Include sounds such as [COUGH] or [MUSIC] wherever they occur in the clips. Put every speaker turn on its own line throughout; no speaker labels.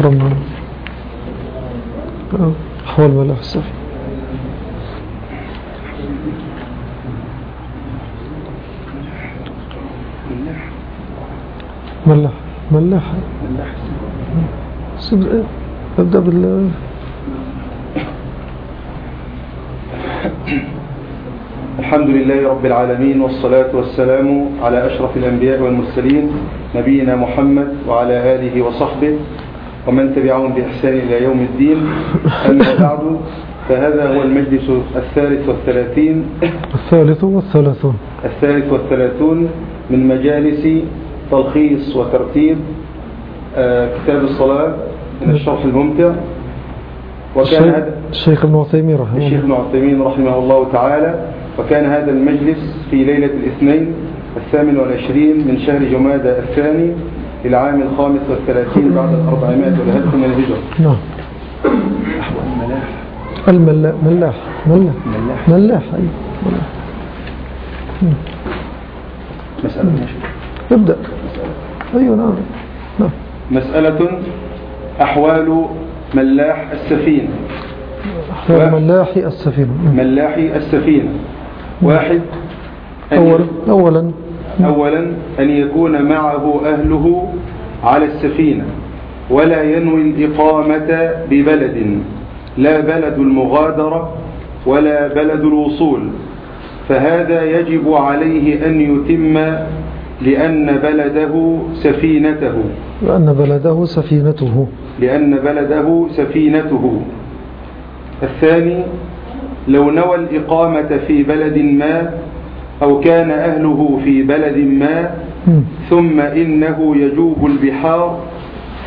أكرمنا حول ملاح السفينة ملاح. ملاح. سب- أبدأ بال
الحمد لله رب العالمين والصلاة والسلام على أشرف الأنبياء والمرسلين نبينا محمد وعلى آله وصحبه. ومن تبعهم بإحسان إلى يوم الدين. أما [LAUGHS] بعد فهذا هو المجلس الثالث والثلاثين.
الثالث والثلاثون.
الثالث والثلاثون من مجالس تلخيص وترتيب آه، كتاب الصلاة من الشرح الممتع. وكان
الشيخ,
هذا
الشيخ ابن عثيمين رحمه
الشيخ
الله
ابن عثيمين رحمه الله تعالى. وكان هذا المجلس في ليلة الاثنين الثامن والعشرين من شهر جمادى الثاني. للعام الخامس والثلاثين بعد الأربعمائة والهدف من الهجرة.
نعم. الملاح. ملاح ملاح
ملاح.
ملاح ملاح.
مسألة. ماشي.
ابدأ. أيوة نعم. نعم.
مسألة. أحوال ملاح السفينة
أحوال ملاحي السفينة نعم.
ملاحي السفينة واحد.
أولا. أولا.
أولا أن يكون معه أهله على السفينة ولا ينوي الإقامة ببلد لا بلد المغادرة ولا بلد الوصول. فهذا يجب عليه أن يتم لأن بلده سفينته.
وأن بلده سفينته.
لأن بلده سفينته. الثاني لو نوى الإقامة في بلد ما أو كان أهله في بلد ما. ثم إنه يجوب البحار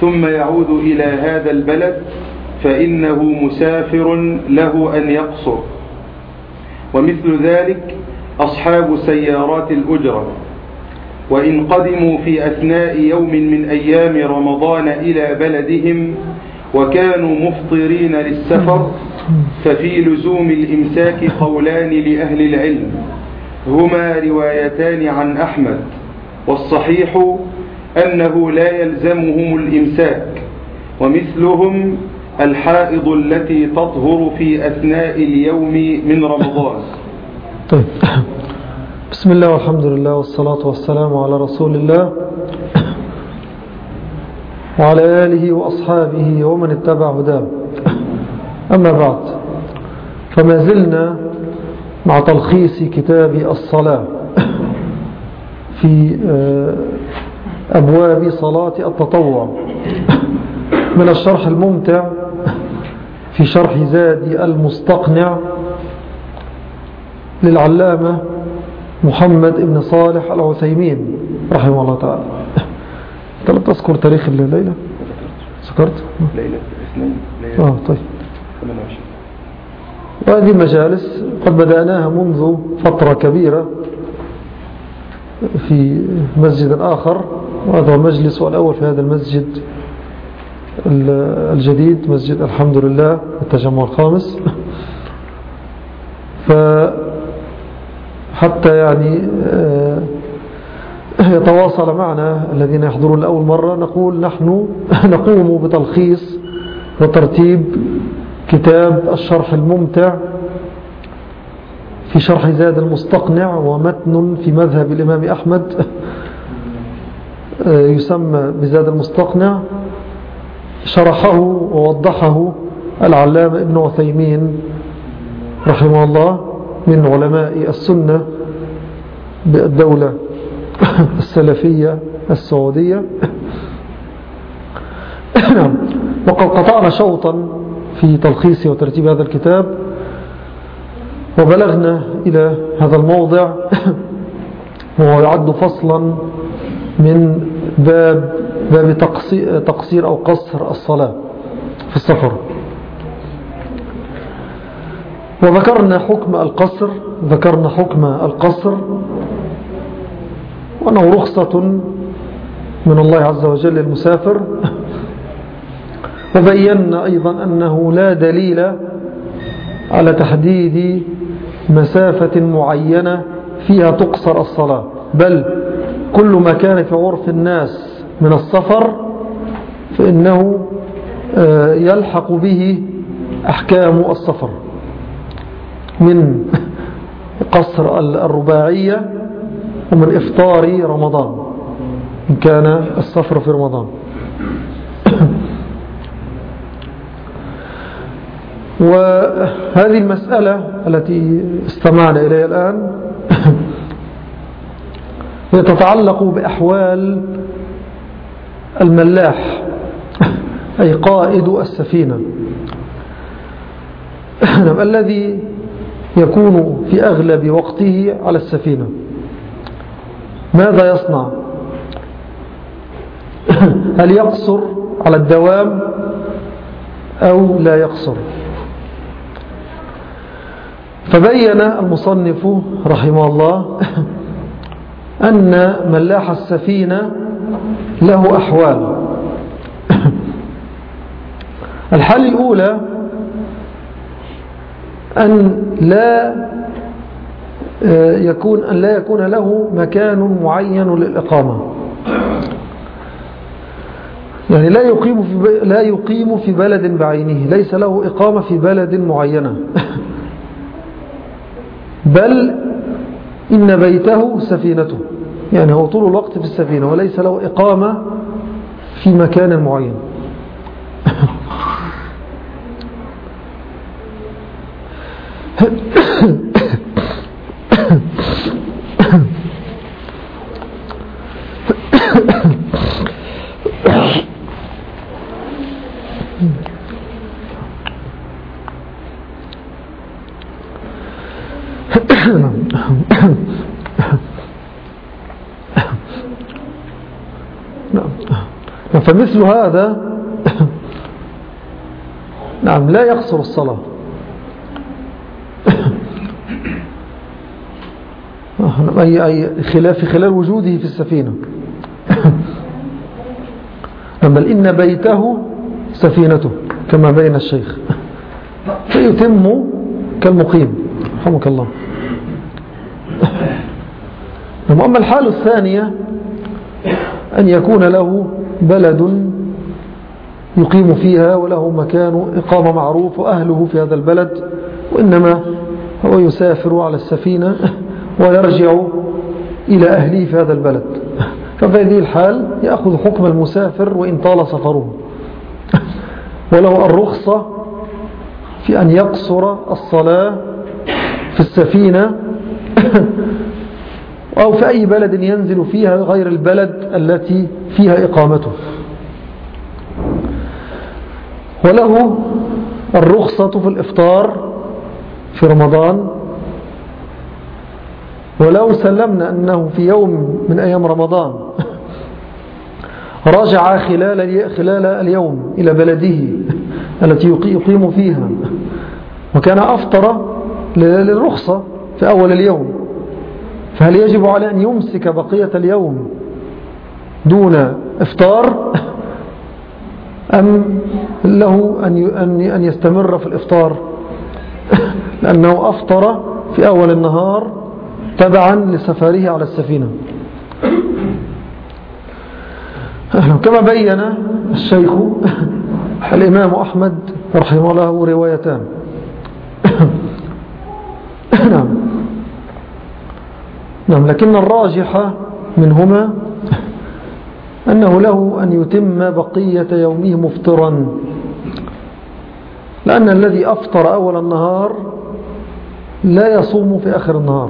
ثم يعود إلى هذا البلد فإنه مسافر له أن يقصر. ومثل ذلك أصحاب سيارات الأجرة. وإن قدموا في أثناء يوم من أيام رمضان إلى بلدهم وكانوا مفطرين للسفر ففي لزوم الإمساك قولان لأهل العلم هما روايتان عن أحمد. والصحيح أنه لا يلزمهم الإمساك ومثلهم الحائض التي تطهر في أثناء اليوم من رمضان. [LAUGHS]
طيب. بسم الله والحمد لله والصلاة والسلام على رسول الله وعلى آله وأصحابه ومن اتبع هداه. أما بعد فما زلنا مع تلخيص كتاب الصلاة. في آه، أبواب صلاة التطوع. من الشرح الممتع في شرح زاد المستقنع للعلامة محمد بن صالح العثيمين رحمه الله تعالى. أنت لا تذكر تاريخ الليلة؟ ذكرت؟
ليلة الاثنين ليلة.
آه طيب.
28
وهذه المجالس قد بدأناها منذ فترة كبيرة. في مسجد آخر وهذا هو المجلس الأول في هذا المسجد ال- الجديد مسجد الحمد لله التجمع الخامس. ف حتى يعني آه، يتواصل معنا الذين يحضرون لأول مرة نقول نحن [LAUGHS] نقوم بتلخيص وترتيب كتاب الشرح الممتع في شرح زاد المستقنع ومتن في مذهب الإمام أحمد آه، يسمى بزاد المستقنع. شرحه ووضحه العلامة ابن عثيمين رحمه الله من علماء السنة بالدولة [COUGHS] السلفية السعودية. [COUGHS] وقد قطعنا شوطا في تلخيص وترتيب هذا الكتاب. وبلغنا إلى هذا الموضع [COUGHS] وهو يعد فصلا من باب باب تقصي- تقصير أو قصر الصلاة في السفر. وذكرنا حكم القصر ذكرنا حكم القصر وأنه رخصة من الله عز وجل للمسافر. [LAUGHS] وبينا أيضا أنه لا دليل على تحديد مسافة معينة فيها تقصر الصلاة. بل كل ما كان في عرف الناس من السفر فإنه آه، يلحق به أحكام السفر. من قصر الرباعية ومن إفطار رمضان. إن كان السفر في رمضان. وهذه المسألة التي استمعنا إليها الآن هي تتعلق بأحوال الملاح أي قائد السفينة. نعم، الذي يكون في أغلب وقته على السفينة. ماذا يصنع؟ هل يقصر على الدوام أو لا يقصر؟ فبين المصنف رحمه الله أن ملاح السفينة له أحوال. الحال الأولى أن لا يكون أن لا يكون له مكان معين للإقامة. يعني لا يقيم في لا يقيم في بلد بعينه ليس له إقامة في بلد معينة. [LAUGHS] بل إن بيته سفينته. يعني هو طول الوقت في السفينة وليس له إقامة في مكان معين. [LAUGHS] فمثل هذا [COUGHS] نعم لا يقصر الصلاة. [COUGHS] أي, أي خلاف خلال وجوده في السفينة. [COUGHS] بل إن بيته سفينته كما بين الشيخ. فيتم كالمقيم. رحمك الله. أما الحالة الثانية أن يكون له بلد يقيم فيها وله مكان إقامة معروف وأهله في هذا البلد وإنما هو يسافر على السفينة [LAUGHS] ويرجع إلى أهله في هذا البلد. [LAUGHS] ففي هذه الحال يأخذ حكم المسافر وإن طال سفره. [LAUGHS] وله الرخصة في أن يقصر الصلاة في السفينة أو في أي بلد ينزل فيها غير البلد التي فيها إقامته. وله الرخصة في الإفطار في رمضان. ولو سلمنا أنه في يوم من أيام رمضان [LAUGHS] رجع خلال خلال اليوم إلى بلده [LAUGHS] التي يقيم فيها. وكان أفطر للرخصة في أول اليوم. فهل يجب عليه أن يمسك بقية اليوم دون إفطار؟ أم له أن يستمر في الإفطار؟ لأنه أفطر في أول النهار تبعا لسفره على السفينة. كما بين الشيخ الإمام أحمد رحمه الله روايتان. نعم. نعم لكن الراجح منهما أنه له أن يتم بقية يومه مفطرا. لأن الذي أفطر أول النهار لا يصوم في آخر النهار.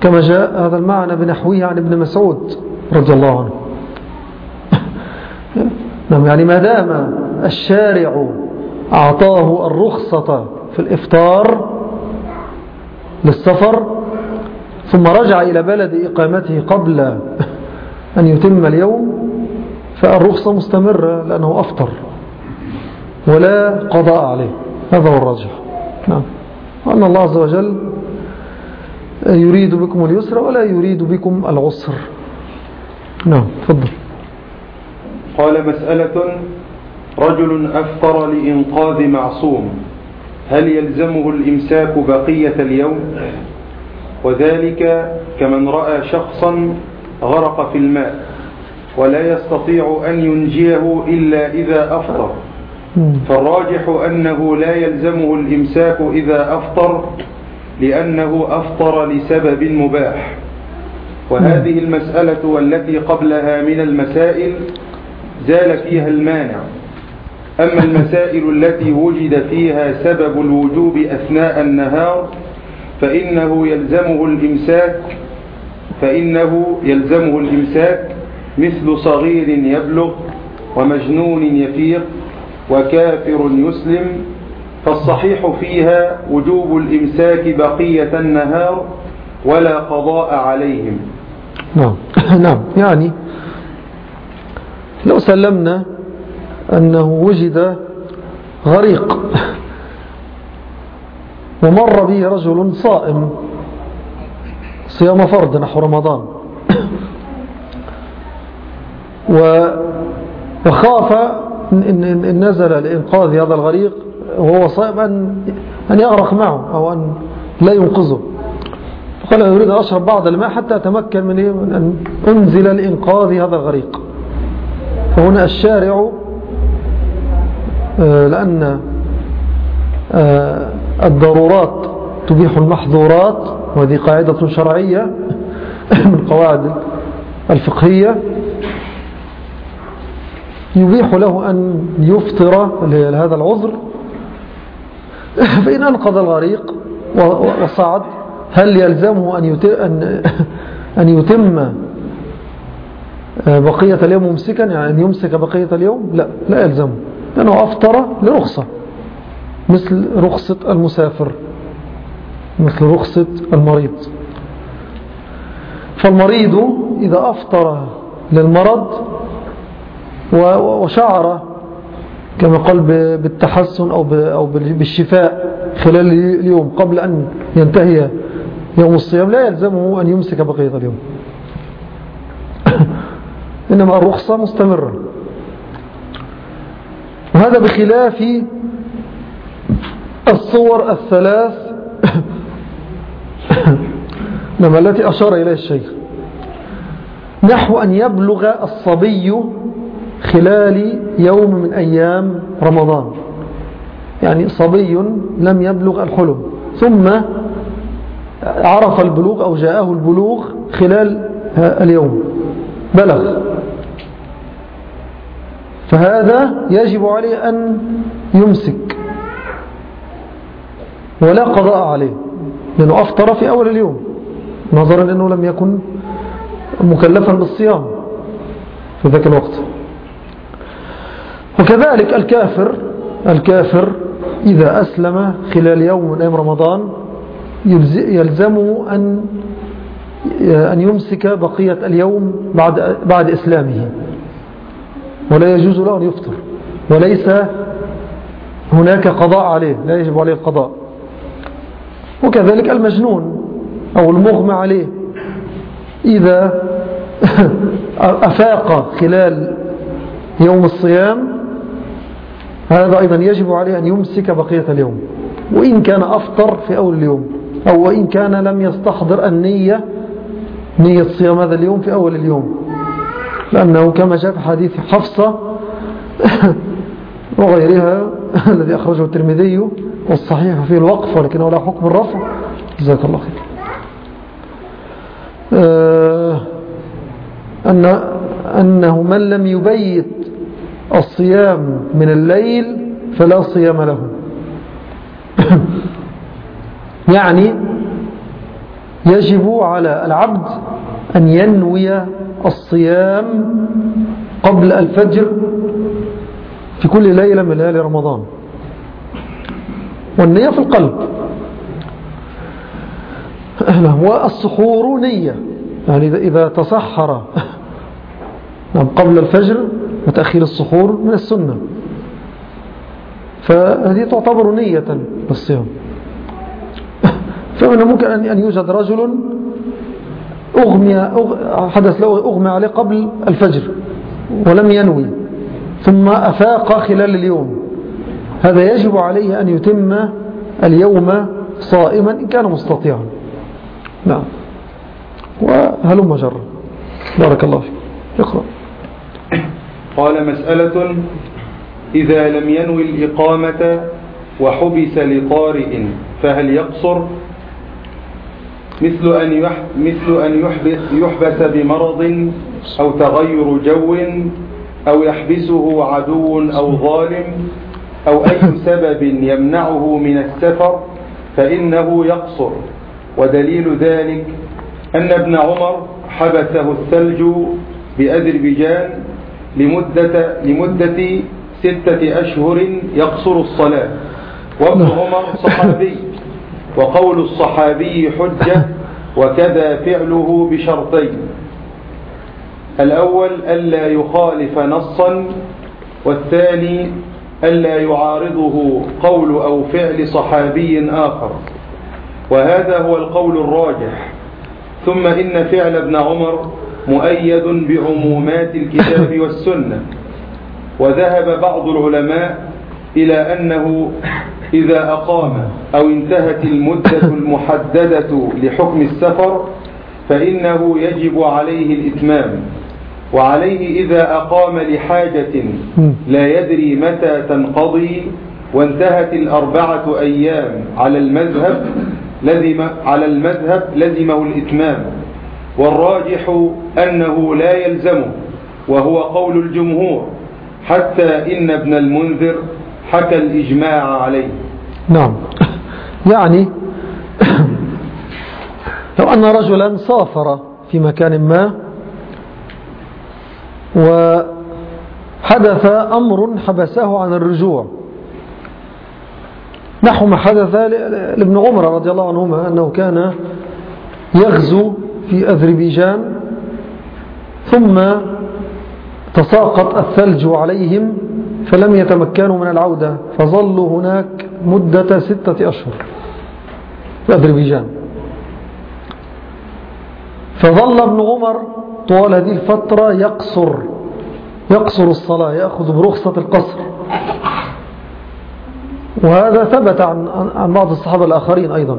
كما جاء هذا المعنى بنحوه عن ابن مسعود رضي الله عنه. [LAUGHS] نعم يعني ما دام الشارع أعطاه الرخصة في الإفطار للسفر ثم رجع إلى بلد إقامته قبل أن يتم اليوم فالرخصة مستمرة لأنه أفطر ولا قضاء عليه. هذا هو الراجح. نعم. وأن الله عز وجل يريد بكم اليسر ولا يريد بكم العسر. نعم تفضل.
قال مسألة رجل أفطر لإنقاذ معصوم هل يلزمه الإمساك بقية اليوم؟ وذلك كمن رأى شخصا غرق في الماء ولا يستطيع أن ينجيه إلا إذا أفطر. فالراجح أنه لا يلزمه الإمساك إذا أفطر لأنه أفطر لسبب مباح. وهذه المسألة والتي قبلها من المسائل زال فيها المانع. أما المسائل التي وجد فيها سبب الوجوب أثناء النهار فإنه يلزمه الإمساك فإنه يلزمه الإمساك مثل صغير يبلغ ومجنون يفيق وكافر يسلم فالصحيح فيها وجوب الإمساك بقية النهار ولا قضاء عليهم.
نعم. [COUGHS] نعم. يعني لو سلمنا أنه وجد غريق ومر به رجل صائم صيام فرض نحو رمضان. وخاف إن نزل لإنقاذ هذا الغريق وهو صائم أن, أن يغرق معه أو أن لا ينقذه. فقال أريد أن أشرب بعض الماء حتى أتمكن من أن أنزل لإنقاذ هذا الغريق. فهنا الشارع آه، لأن آه، الضرورات تبيح المحظورات وهذه قاعدة شرعية [COUGHS] من قواعد الفقهية. يبيح له أن يفطر لهذا العذر. [COUGHS] فإن أنقذ الغريق وصعد هل يلزمه أن [COUGHS] يتم بقية اليوم ممسكا؟ يعني أن يمسك بقية اليوم؟ لا لا يلزمه. لأنه أفطر لرخصة مثل رخصة المسافر. مثل رخصة المريض. فالمريض إذا أفطر للمرض وشعر كما قال بالتحسن أو بالشفاء خلال اليوم قبل أن ينتهي يوم الصيام لا يلزمه أن يمسك بقية اليوم. [COUGHS] إنما الرخصة مستمرة. وهذا بخلاف الصور الثلاث [COUGHS] نعم التي أشار إليه الشيخ. نحو أن يبلغ الصبي خلال يوم من أيام رمضان. يعني صبي لم يبلغ الحلم. ثم عرف البلوغ أو جاءه البلوغ خلال اليوم. بلغ. فهذا يجب عليه أن يمسك. ولا قضاء عليه. لأنه أفطر في أول اليوم نظرا أنه لم يكن مكلفا بالصيام في ذاك الوقت. وكذلك الكافر الكافر إذا أسلم خلال يوم من أيام رمضان يلزمه أن أن يمسك بقية اليوم بعد, بعد إسلامه. ولا يجوز له أن يفطر. وليس هناك قضاء عليه لا يجب عليه القضاء. وكذلك المجنون أو المغمى عليه. إذا [LAUGHS] أفاق خلال يوم الصيام هذا أيضا يجب عليه أن يمسك بقية اليوم. وإن كان أفطر في أول اليوم أو وإن كان لم يستحضر النية نية صيام هذا اليوم في أول اليوم. لأنه كما جاء في حديث حفصة [LAUGHS] وغيرها [LAUGHS] الذي أخرجه الترمذي والصحيح فيه الوقف ولكنه لا حكم الرفع. جزاك الله خير. آه، أن أنه من لم يبيت الصيام من الليل فلا صيام له. [COUGHS] يعني يجب على العبد أن ينوي الصيام قبل الفجر في كل ليلة من ليالي رمضان. والنية في القلب. والسحور نية. يعني إذا تصحر نعم، قبل الفجر وتأخير السحور من السنة. فهذه تعتبر نية للصيام فمن ممكن أن يوجد رجل أغمي حدث له أغمي عليه قبل الفجر ولم ينوي. ثم أفاق خلال اليوم. هذا يجب عليه أن يتم اليوم صائما إن كان مستطيعا. نعم. وهلم جرا؟ بارك الله فيك. اقرأ.
قال مسألة إذا لم ينوي الإقامة وحبس لطارئ فهل يقصر؟ مثل أن مثل أن يحبس, يحبس بمرض أو تغير جو أو يحبسه عدو أو ظالم أو أي سبب يمنعه من السفر فإنه يقصر. ودليل ذلك أن ابن عمر حبسه الثلج بأذربيجان لمدة, لمدة ستة أشهر يقصر الصلاة. وابن عمر صحابي وقول الصحابي حجة وكذا فعله بشرطين. الأول ألا يخالف نصا والثاني ألا يعارضه قول أو فعل صحابي آخر. وهذا هو القول الراجح. ثم إن فعل ابن عمر مؤيد بعمومات الكتاب [COUGHS] والسنة. وذهب بعض العلماء إلى أنه إذا أقام أو انتهت المدة المحددة لحكم السفر فإنه يجب عليه الإتمام. وعليه إذا أقام لحاجة لا يدري متى تنقضي وانتهت الأربعة أيام على المذهب لزم على المذهب لزمه الإتمام. والراجح أنه لا يلزمه وهو قول الجمهور حتى إن ابن المنذر حكى الإجماع عليه.
نعم. يعني لو أن رجلا سافر في مكان ما وحدث أمر حبسه عن الرجوع. نحو ما حدث لابن عمر رضي الله عنهما أنه كان يغزو في أذربيجان ثم تساقط الثلج عليهم فلم يتمكنوا من العودة فظلوا هناك مدة ستة أشهر في أذربيجان. فظل ابن عمر طوال هذه الفترة يقصر يقصر الصلاة يأخذ برخصة القصر. وهذا ثبت عن, عن بعض الصحابة الآخرين أيضا.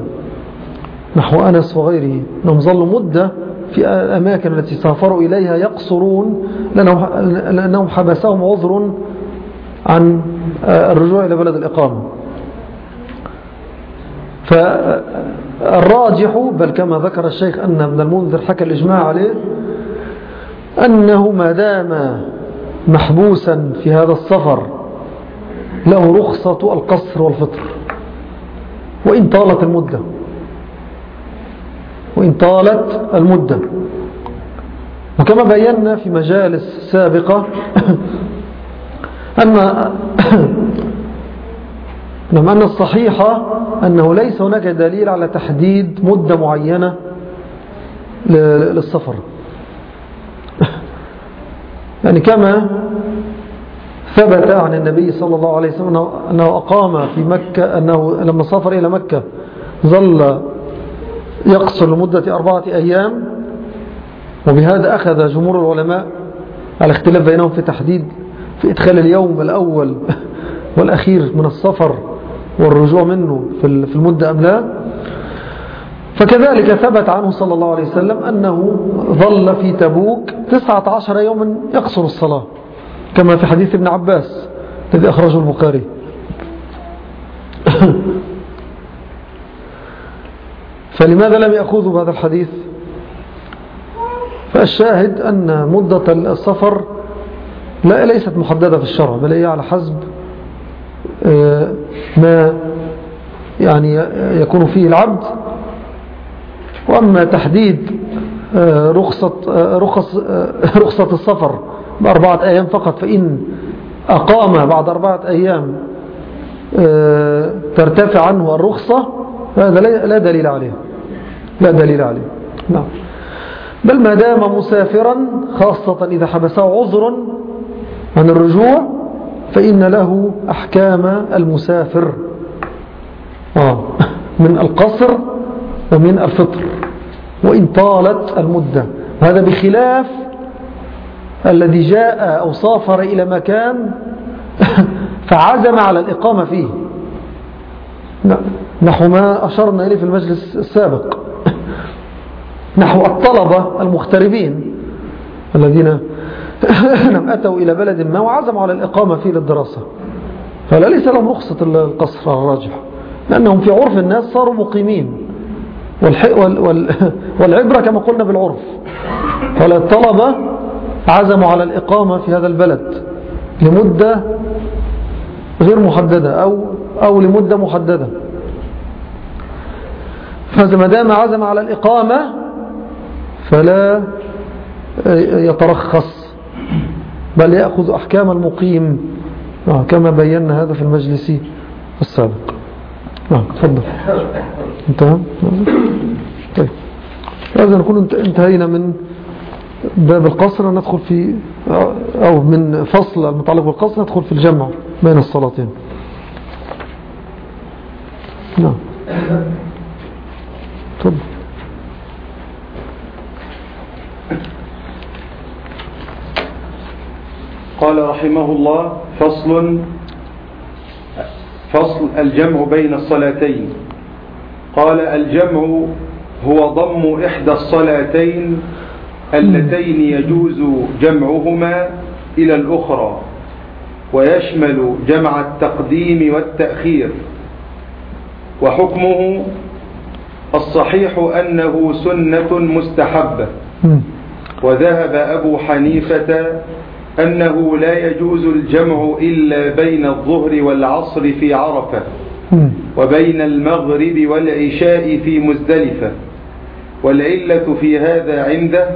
نحو أنس وغيره. أنهم ظلوا مدة في الأماكن التي سافروا إليها يقصرون لأنهم, حبسهم عذر عن الرجوع إلى بلد الإقامة. فالراجح بل كما ذكر الشيخ أن ابن المنذر حكى الإجماع عليه أنه ما دام محبوسا في هذا السفر له رخصة القصر والفطر. وإن طالت المدة. وإن طالت المدة. وكما بينا في مجالس سابقة أن [COUGHS] نعم أن الصحيح أنه ليس هناك دليل على تحديد مدة معينة للسفر. يعني كما ثبت عن النبي صلى الله عليه وسلم أنه أقام في مكة أنه لما سافر إلى مكة ظل يقصر لمدة أربعة أيام وبهذا أخذ جمهور العلماء على اختلاف بينهم في تحديد في إدخال اليوم الأول والأخير من السفر والرجوع منه في المدة أم لا. فكذلك ثبت عنه صلى الله عليه وسلم أنه ظل في تبوك تسعة عشر يوما يقصر الصلاة كما في حديث ابن عباس الذي أخرجه البخاري. [LAUGHS] فلماذا لم يأخذوا بهذا الحديث؟ فالشاهد أن مدة السفر لا ليست محددة في الشرع بل هي على حسب آه، ما يعني يكون فيه العبد وأما تحديد آه، رخصة, آه، رخص [LAUGHS] رخصة السفر بأربعة أيام فقط فإن أقام بعد أربعة أيام ترتفع عنه الرخصة هذا لا دليل عليه. لا دليل عليه. نعم. بل ما دام مسافرا خاصة إذا حبسه عذر عن الرجوع فإن له أحكام المسافر. آه [LAUGHS] من القصر ومن الفطر. وإن طالت المدة. هذا بخلاف الذي جاء أو سافر إلى مكان [LAUGHS] فعزم على الإقامة فيه. نحو ما أشرنا إليه في المجلس السابق. [LAUGHS] نحو الطلبة المغتربين الذين [LAUGHS] أتوا إلى بلد ما وعزموا على الإقامة فيه للدراسة. فلا ليس لهم رخصة القصر الراجح لأنهم في عرف الناس صاروا مقيمين. والعبرة كما قلنا بالعرف. فالطلبة عزموا على الإقامة في هذا البلد لمدة غير محددة أو, أو لمدة محددة. فما دام عزم على الإقامة فلا يترخص بل يأخذ أحكام المقيم آه، كما بينا هذا في المجلس السابق. نعم تفضل. انتهى طيب. هذا نكون انتهينا من باب القصر ندخل في أو من فصل المتعلق بالقصر ندخل في الجمع بين الصلاتين. نعم. تفضل.
قال رحمه الله فصل فصل الجمع بين الصلاتين. قال الجمع هو ضم إحدى الصلاتين اللتين يجوز جمعهما إلى الأخرى ويشمل جمع التقديم والتأخير. وحكمه الصحيح أنه سنة مستحبة. وذهب أبو حنيفة أنه لا يجوز الجمع إلا بين الظهر والعصر في عرفة وبين المغرب والعشاء في مزدلفة. والعلة في هذا عنده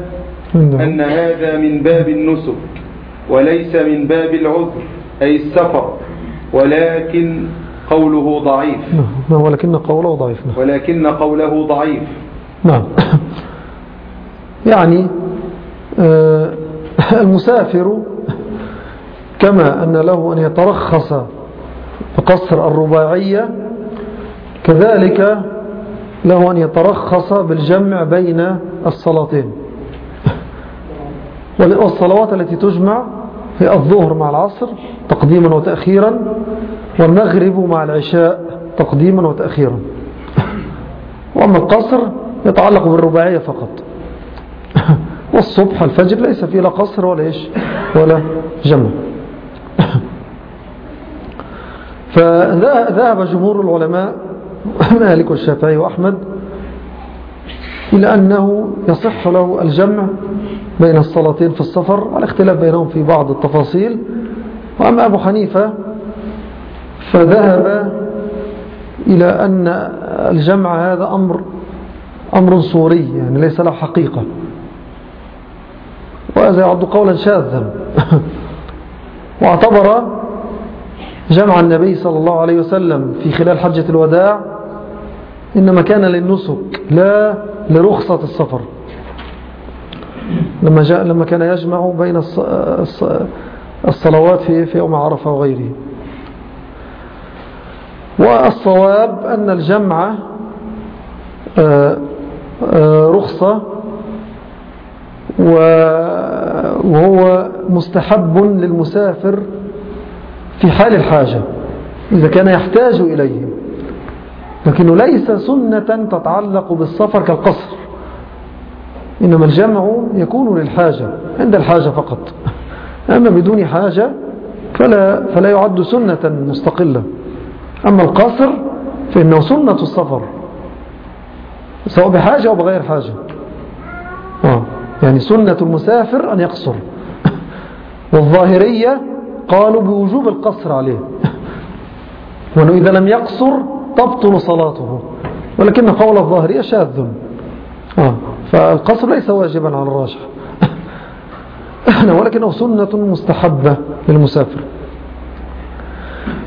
أن هذا من باب النسك وليس من باب العذر أي السفر. ولكن قوله ضعيف.
نعم ولكن قوله ضعيف.
نعم. ولكن قوله ضعيف.
نعم. [COUGHS] يعني آه، [LAUGHS] المسافر كما أن له أن يترخص بقصر الرباعية كذلك له أن يترخص بالجمع بين الصلاتين. [LAUGHS] والصلوات التي تجمع هي الظهر مع العصر تقديما وتأخيرا والمغرب مع العشاء تقديما وتأخيرا. [LAUGHS] وأما القصر يتعلق بالرباعية فقط. والصبح الفجر ليس فيه لا قصر ولا إيش ولا جمع. [COUGHS] فذهب جمهور العلماء مالك والشافعي وأحمد إلى أنه يصح له الجمع بين الصلاتين في السفر والاختلاف بينهم في بعض التفاصيل. وأما أبو حنيفة فذهب إلى أن الجمع هذا أمر أمر صوري يعني ليس له حقيقة. وهذا يعد قولا شاذا. [LAUGHS] واعتبر جمع النبي صلى الله عليه وسلم في خلال حجة الوداع إنما كان للنسك لا لرخصة السفر. لما, جاء لما كان يجمع بين الصلوات في, في يوم عرفة وغيره. والصواب أن الجمع آه، آه، رخصة وهو مستحب للمسافر في حال الحاجة إذا كان يحتاج إليه. لكنه ليس سنة تتعلق بالسفر كالقصر إنما الجمع يكون للحاجة عند الحاجة فقط. أما بدون حاجة فلا, فلا يعد سنة مستقلة. أما القصر فإنه سنة السفر سواء بحاجة أو بغير حاجة. يعني سنة المسافر أن يقصر. والظاهرية قالوا بوجوب القصر عليه. وأنه إذا لم يقصر تبطل صلاته. ولكن قول الظاهرية شاذ. آه. فالقصر ليس واجبا على الراجح. [LAUGHS] ولكنه سنة مستحبة للمسافر.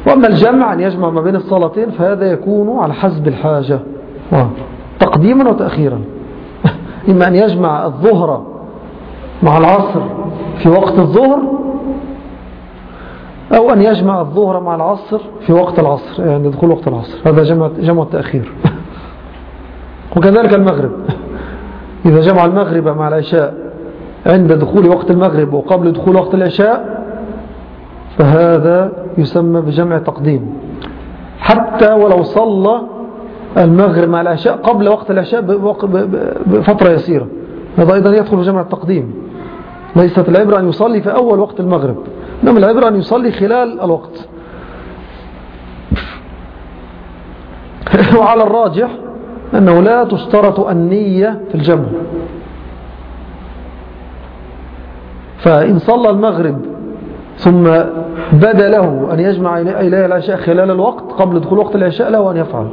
وأما الجمع أن يجمع ما بين الصلاتين فهذا يكون على حسب الحاجة. آه. تقديما وتأخيرا. إما أن يجمع الظهر مع العصر في وقت الظهر أو أن يجمع الظهر مع العصر في وقت العصر يعني دخول وقت العصر. هذا جمع, جمع التأخير. [LAUGHS] وكذلك المغرب. [LAUGHS] إذا جمع المغرب مع العشاء عند دخول وقت المغرب وقبل دخول وقت العشاء فهذا يسمى بجمع تقديم. حتى ولو صلى المغرب مع العشاء قبل وقت العشاء بفترة يسيرة. هذا أيضا يدخل في جمع التقديم. ليست العبرة أن يصلي في أول وقت المغرب إنما العبرة أن يصلي خلال الوقت. [LAUGHS] وعلى الراجح أنه لا تشترط النية في الجمع. فإن صلى المغرب ثم بدا له أن يجمع إليه العشاء خلال الوقت قبل دخول وقت العشاء له أن يفعل.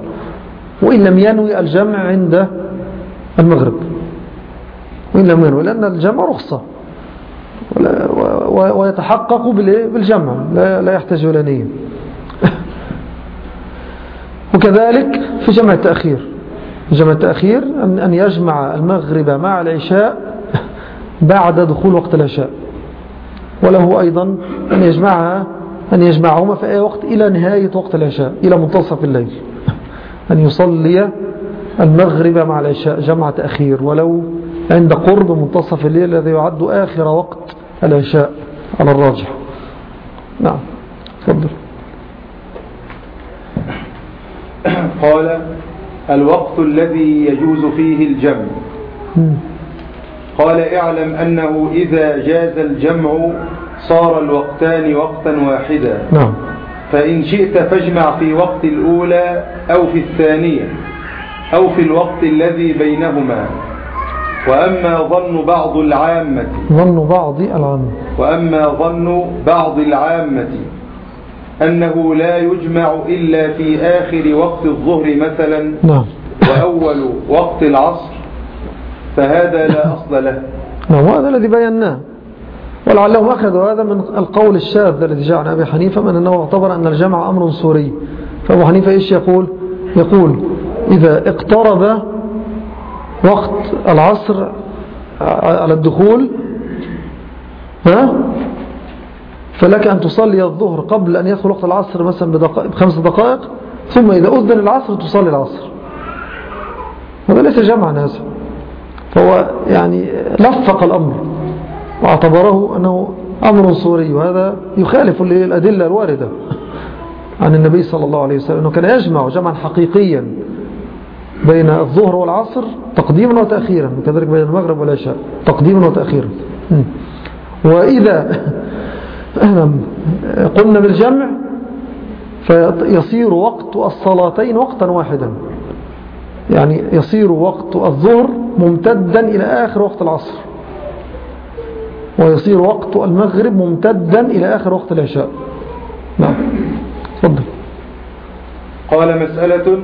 وإن لم ينوي الجمع عند المغرب. وإن لم ينوي لأن الجمع رخصة. ويتحقق بالجمع. لا يحتاج إلى نية. [LAUGHS] وكذلك في جمع التأخير. جمع التأخير أن يجمع المغرب مع العشاء [LAUGHS] بعد دخول وقت العشاء. وله أيضا أن يجمعها أن يجمعهما في أي وقت إلى نهاية وقت العشاء إلى منتصف الليل. أن يصلي المغرب مع العشاء جمع تأخير ولو عند قرب منتصف الليل الذي يعد آخر وقت العشاء على الراجح. نعم تفضل.
قال الوقت الذي يجوز فيه الجمع. قال اعلم أنه إذا جاز الجمع صار الوقتان وقتا واحدا.
نعم.
فإن شئت فاجمع في وقت الأولى أو في الثانية أو في الوقت الذي بينهما. وأما ظن بعض العامة
ظن بعض العامة.
وأما ظن بعض العامة أنه لا يجمع إلا في آخر وقت الظهر مثلا
نعم.
وأول وقت العصر فهذا لا أصل له.
نعم هذا الذي بيناه. ولعلهم أخذوا هذا من القول الشاذ الذي جاء عن أبي حنيفة من أنه اعتبر أن الجمع أمر سوري. فأبو حنيفة إيش يقول؟ يقول إذا اقترب وقت العصر على الدخول ها؟ فلك أن تصلي الظهر قبل أن يدخل وقت العصر مثلا بخمس دقائق ثم إذا أذن العصر تصلي العصر. هذا ليس جمعا هذا. فهو يعني لفق الأمر. واعتبره أنه أمر صوري وهذا يخالف الأدلة الواردة عن النبي صلى الله عليه وسلم أنه كان يجمع جمعا حقيقيا بين الظهر والعصر تقديما وتأخيرا وكذلك بين المغرب والعشاء تقديما وتأخيرا. وإذا [CLEARS THROAT] قلنا بالجمع فيصير وقت الصلاتين وقتا واحدا. يعني يصير وقت الظهر ممتدا إلى آخر وقت العصر. ويصير وقت المغرب ممتدا إلى آخر وقت العشاء. نعم. تفضل.
قال مسألة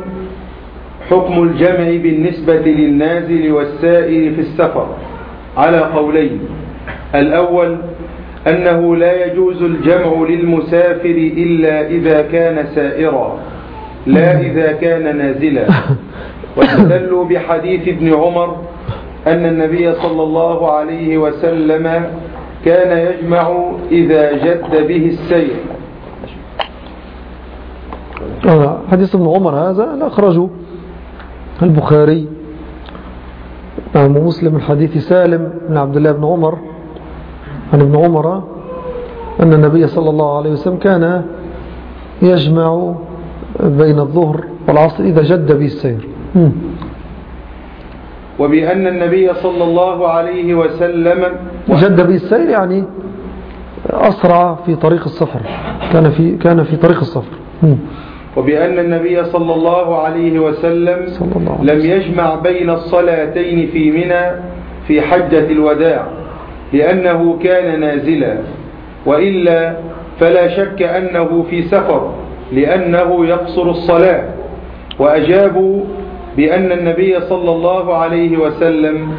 حكم الجمع بالنسبة للنازل والسائر في السفر على قولين. الأول أنه لا يجوز الجمع للمسافر إلا إذا كان سائرا لا إذا كان نازلا. [LAUGHS] واستدلوا بحديث ابن عمر أن النبي صلى الله عليه وسلم كان يجمع إذا جد به السير
حديث ابن عمر هذا أخرجه البخاري. نعم مسلم الحديث سالم بن عبد الله بن عمر. عن ابن عمر أن النبي صلى الله عليه وسلم كان يجمع بين الظهر والعصر إذا جد به السير
وبأن النبي صلى الله عليه وسلم
جد به السير يعني أسرع في طريق السفر. كان في, كان في طريق السفر.
وبأن النبي صلى الله عليه وسلم
صلى الله عليه
لم يجمع بين الصلاتين في منى في حجة الوداع لأنه كان نازلا وإلا فلا شك أنه في سفر لأنه يقصر الصلاة وأجابوا بأن النبي صلى الله عليه وسلم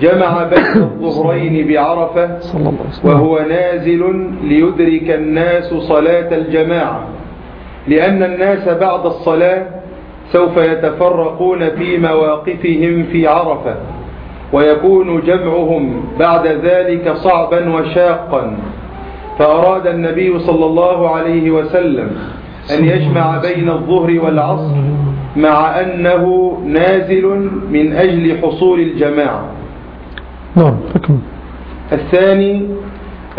جمع بين الظهرين بعرفة وهو نازل ليدرك الناس صلاة الجماعة. لأن الناس بعد الصلاة سوف يتفرقون في مواقفهم في عرفة ويكون جمعهم بعد ذلك صعبا وشاقا. فأراد النبي صلى الله عليه وسلم أن يجمع بين الظهر والعصر. مع أنه نازل من أجل حصول الجماعة.
نعم
الثاني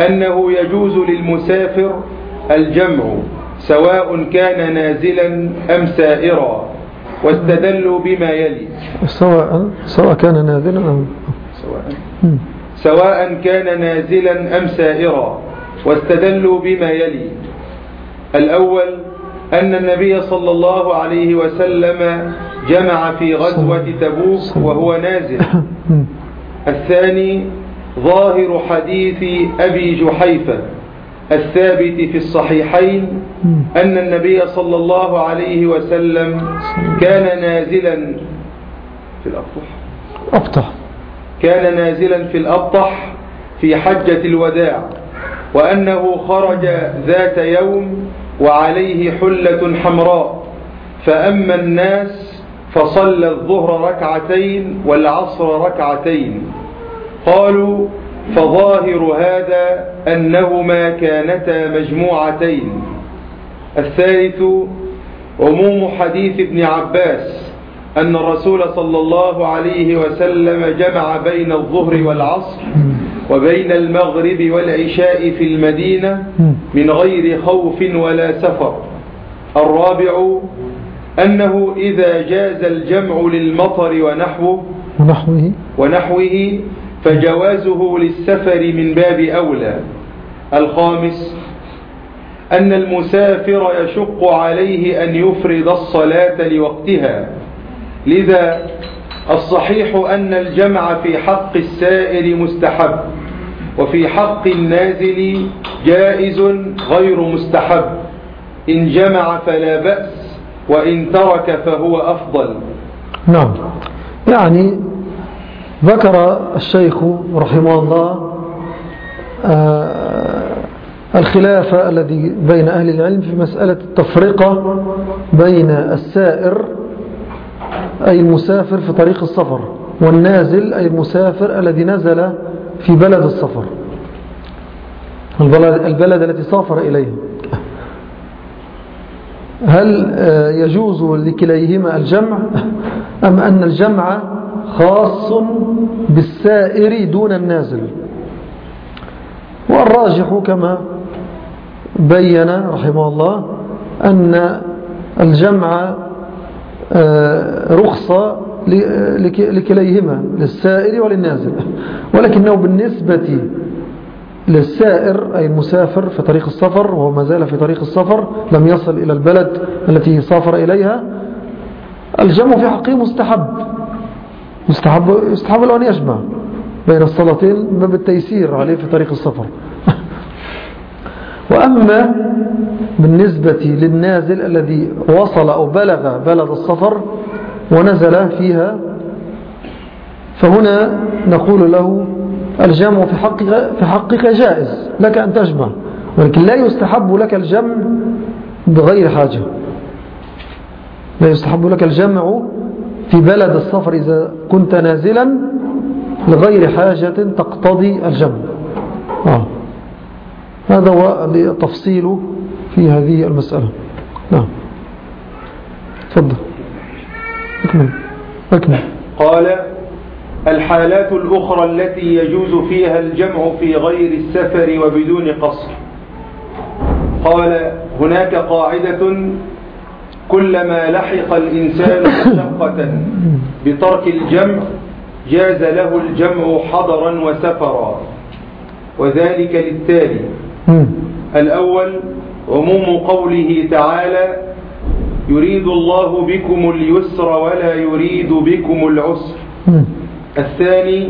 أنه يجوز للمسافر الجمع سواء كان نازلا أم سائرا واستدلوا بما يلي.
سواء سواء كان نازلا أم
سواء. سواء كان نازلا أم سائرا واستدلوا بما يلي. الأول أن النبي صلى الله عليه وسلم جمع في غزوة تبوك وهو نازل. [COUGHS] الثاني ظاهر حديث أبي جحيفة. الثابت في الصحيحين [COUGHS] أن النبي صلى الله عليه وسلم كان نازلا في الأبطح.
أبطح.
كان نازلا في الأبطح في حجة الوداع وأنه خرج ذات يوم وعليه حلة حمراء. فأما الناس فصلى الظهر ركعتين والعصر ركعتين. قالوا فظاهر هذا أنهما كانتا مجموعتين. الثالث عموم حديث ابن عباس أن الرسول صلى الله عليه وسلم جمع بين الظهر والعصر. وبين المغرب والعشاء في المدينة من غير خوف ولا سفر. الرابع أنه إذا جاز الجمع للمطر ونحوه
ونحوه.
ونحوه فجوازه للسفر من باب أولى. الخامس أن المسافر يشق عليه أن يفرض الصلاة لوقتها. لذا الصحيح أن الجمع في حق السائر مستحب وفي حق النازل جائز غير مستحب. إن جمع فلا بأس وإن ترك فهو أفضل.
نعم. يعني ذكر الشيخ رحمه الله آه، الخلاف الذي بين أهل العلم في مسألة التفرقة بين السائر أي المسافر في طريق السفر والنازل أي المسافر الذي نزل في بلد السفر. البلد, البلد التي سافر إليه. هل آه، يجوز لكليهما الجمع؟ أم أن الجمع خاص بالسائر دون النازل؟ والراجح كما بين رحمه الله أن الجمع رخصة لكليهما للسائر وللنازل. ولكنه بالنسبة للسائر أي المسافر في طريق السفر وهو ما زال في طريق السفر لم يصل إلى البلد التي سافر إليها الجمع في حقه مستحب. مستحب, يستحب له أن يجمع بين الصلاتين باب التيسير عليه في طريق السفر. [LAUGHS] وأما بالنسبة للنازل الذي وصل أو بلغ بلد السفر ونزل فيها فهنا نقول له الجمع في حقك, في حقك جائز لك أن تجمع ولكن لا يستحب لك الجمع بغير حاجة لا يستحب لك الجمع في بلد السفر إذا كنت نازلا لغير حاجة تقتضي الجمع آه. هذا هو التفصيل في هذه المسألة. نعم. تفضل. أكمل. أكمل.
قال الحالات الأخرى التي يجوز فيها الجمع في غير السفر وبدون قصر. قال هناك قاعدة كلما لحق الإنسان [COUGHS] مشقة بترك الجمع جاز له الجمع حضرا وسفرا. وذلك للتالي. الأول عموم قوله تعالى يريد الله بكم اليسر ولا يريد بكم العسر. الثاني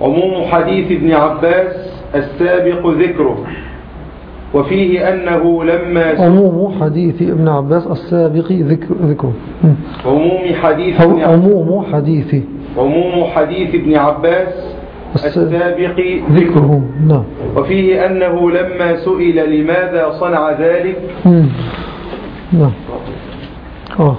عموم حديث ابن عباس السابق ذكره. وفيه أنه لما
عموم حديث ابن عباس السابق ذكر ذكره.
عموم حديث
عموم حديث.
عموم حديث ابن عباس السابق
ذكره نعم.
وفيه أنه لما سئل لماذا صنع ذلك؟
نعم. آه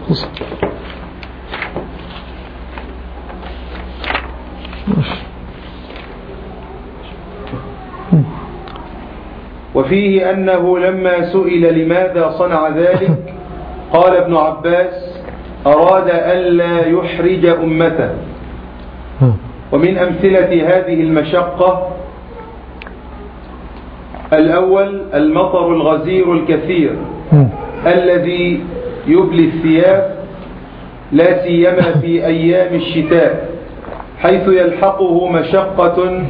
وفيه أنه لما سئل لماذا صنع ذلك؟ [LAUGHS] قال ابن عباس أراد ألا يحرج أمته. ومن أمثلة هذه المشقة الأول المطر الغزير الكثير الذي يبلي الثياب لا سيما في أيام الشتاء حيث يلحقه مشقة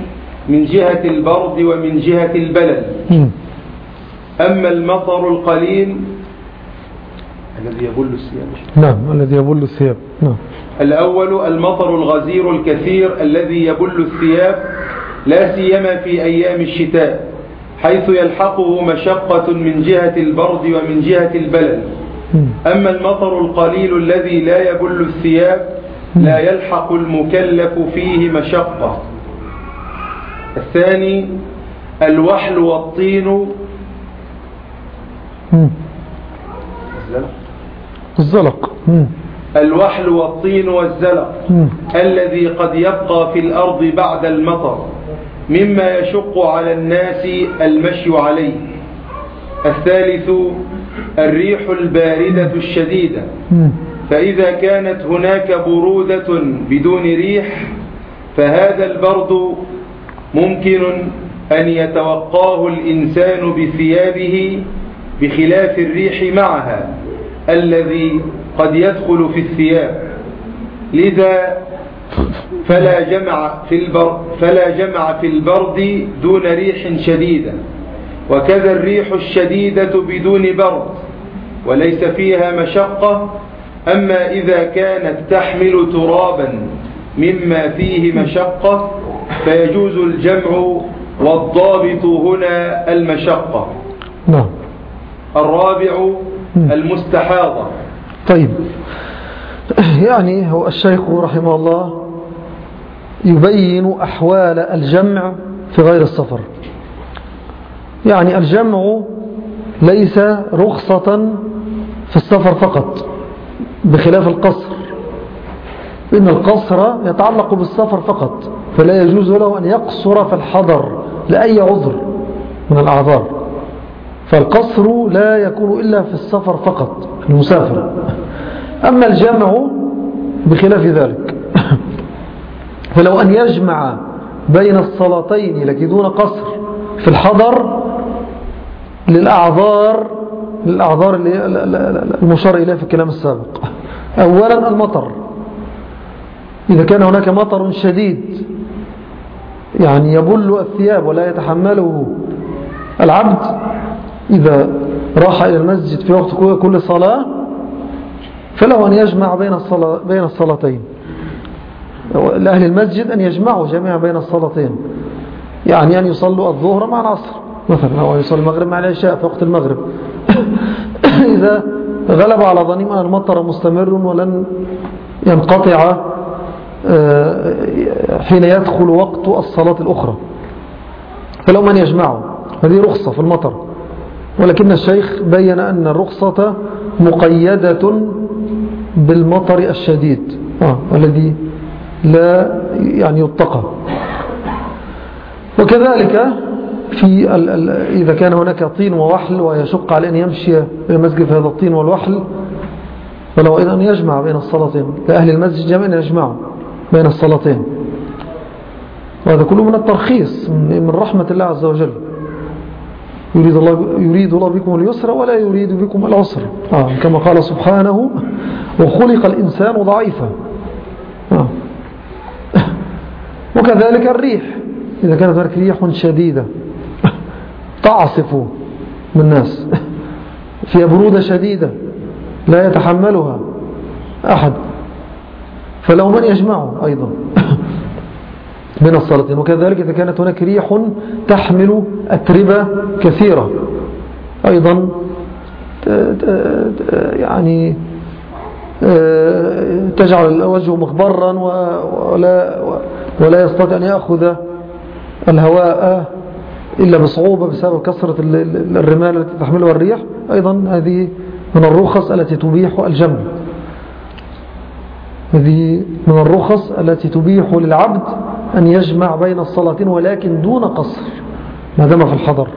من جهة البرد ومن جهة البلد. أما المطر القليل الذي يبل الثياب.
نعم الذي يبل الثياب. نعم.
الأول المطر الغزير الكثير الذي يبل الثياب لا سيما في أيام الشتاء حيث يلحقه مشقة من جهة البرد ومن جهة البلل أما المطر القليل الذي لا يبل الثياب لا يلحق المكلف فيه مشقة. الثاني الوحل والطين.
الزلق.
الوحل والطين والزلق. الذي قد يبقى في الأرض بعد المطر مما يشق على الناس المشي عليه. الثالث الريح الباردة الشديدة. فإذا كانت هناك برودة بدون ريح فهذا البرد ممكن أن يتوقاه الإنسان بثيابه بخلاف الريح معها. الذي قد يدخل في الثياب. لذا فلا جمع في البرد, فلا جمع في البرد دون ريح شديدة. وكذا الريح الشديدة بدون برد وليس فيها مشقة أما إذا كانت تحمل ترابا مما فيه مشقة فيجوز الجمع والضابط هنا المشقة.
نعم.
الرابع المستحاضة.
طيب. [CLEARS THROAT] يعني هو الشيخ رحمه الله يبين أحوال الجمع في غير السفر يعني الجمع ليس رخصة في السفر فقط بخلاف القصر. إن القصر يتعلق بالسفر فقط فلا يجوز له أن يقصر في الحضر لأي عذر من الأعذار. فالقصر لا يكون إلا في السفر فقط المسافر. أما الجمع بخلاف ذلك. [COUGHS] فلو أن يجمع بين الصلاتين لكن دون قصر في الحضر للأعذار للأعذار المشار إليها في الكلام السابق. أولا المطر. إذا كان هناك مطر شديد يعني يبل الثياب ولا يتحمله العبد إذا راح إلى المسجد في وقت كل صلاة فله أن يجمع بين, الصلاة بين الصلاتين. لأهل المسجد أن يجمعوا جميعا بين الصلاتين. يعني أن يصلوا الظهر مع العصر مثلا أو أن يصلوا المغرب مع العشاء في وقت المغرب. [COUGHS] إذا غلب على ظنيم أن المطر مستمر ولن ينقطع آه، حين يدخل وقت الصلاة الأخرى. فلو من يجمعوا. هذه رخصة في المطر. ولكن الشيخ بين أن الرخصة مقيدة بالمطر الشديد آه الذي لا يعني يطقى وكذلك في ال ال إذا كان هناك طين ووحل ويشق على أن يمشي المسجد في هذا الطين والوحل فلو أن يجمع بين الصلاتين. لأهل المسجد جميعا يجمعوا بين الصلاتين. وهذا كله من الترخيص من رحمة الله عز وجل. يريد الله, يريد الله بكم اليسر ولا يريد بكم العسر. آه كما قال سبحانه وخلق الإنسان ضعيفا. آه. [LAUGHS] وكذلك الريح. إذا كانت هناك ريح شديدة [LAUGHS] تعصف من الناس. [LAUGHS] فيها برودة شديدة لا يتحملها أحد. فلو من يجمعه أيضا. من الصلاتين وكذلك إذا كانت هناك ريح تحمل أتربة كثيرة. أيضا يعني آه، تجعل الوجه مخبرا ولا, ولا يستطيع أن يأخذ الهواء إلا بصعوبة بسبب كثرة الرمال التي تحملها الريح. أيضا هذه من الرخص التي تبيح الجمع. هذه من الرخص التي تبيح للعبد أن يجمع بين الصلاتين ولكن دون قصر. ما دام في الحضر.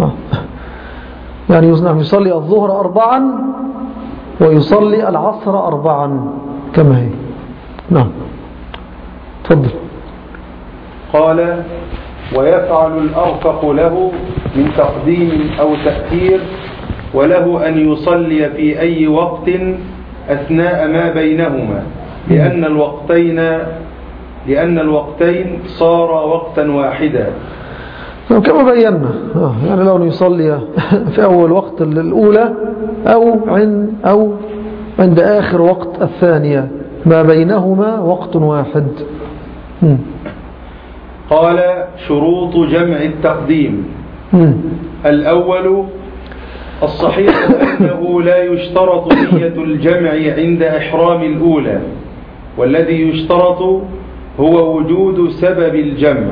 آه. يعني يصلي الظهر أربعا ويصلي العصر أربعا كما هي. نعم. تفضل.
قال ويفعل الأرفق له من تقديم أو تأثير وله أن يصلي في أي وقت أثناء ما بينهما لأن الوقتين لأن الوقتين صار وقتا واحدا.
كما بينا. آه، يعني لو يصلي [LAUGHS] في أول وقت الأولى أو عند, أو عند آخر وقت الثانية. ما بينهما وقت واحد.
قال شروط جمع التقديم. الأول الصحيح أنه لا يشترط نية الجمع عند إحرام الأولى. والذي يشترط هو وجود سبب الجمع